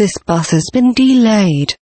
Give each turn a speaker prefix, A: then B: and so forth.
A: This bus has been delayed.